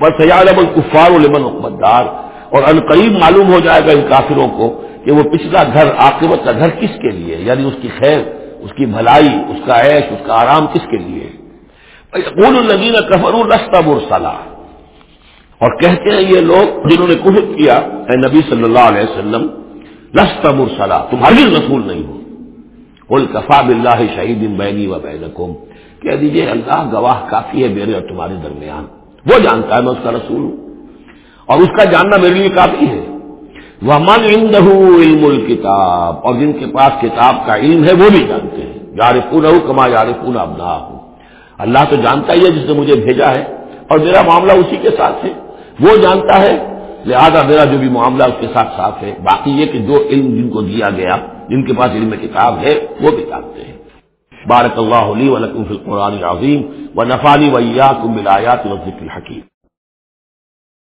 بس سیال الکفار لمن حکمت دار اور القریب معلوم ہو جائے گا ان کافروں کو کہ وہ پچھلا گھر عاقبت کا گھر کس کے لیے یعنی اس کی خیر، اس کی بھلائی، اس کا عیش، اس کا آرام کس کے لیے النگین کفر الرستہ مرسلا۔ اور کہتے ہیں یہ لوگ جنہوں نے کفر کیا، اے نبی صلی اللہ علیہ وسلم، لست مرسلا۔ تم ہرگز رسول نہیں ہو۔ قل کفا بلّہ شہید بینی و بینکم. کہہ دیجیے، اللہ گواہ کافی ہے میرے اور تمہارے درمیان. وہ جانتا ہے میں اس کا رسول ہوں. اور اس کا جاننا میرے لیے کافی ہے. وہ من علم الکتاب اور جن کے پاس کتاب کا علم ہے وہ بھی جانتے ہیں. یار پورا کما یار پورا ابنا اللہ تو جانتا ہی ہے جس نے مجھے بھیجا ہے اور میرا معاملہ اسی کے ساتھ ہے. وہ جانتا ہے، لہذا میرا جو بھی معاملہ اس کے ساتھ صاف ہے. باقی یہ کہ جو علم جن کو دیا گیا جن کے پاس علم کتاب ہے، وہ بھی جانتے ہیں۔ بارک اللہ علی ولکم فی القرآن العظیم و نفانی ویا بالآیات و ذکر حکیم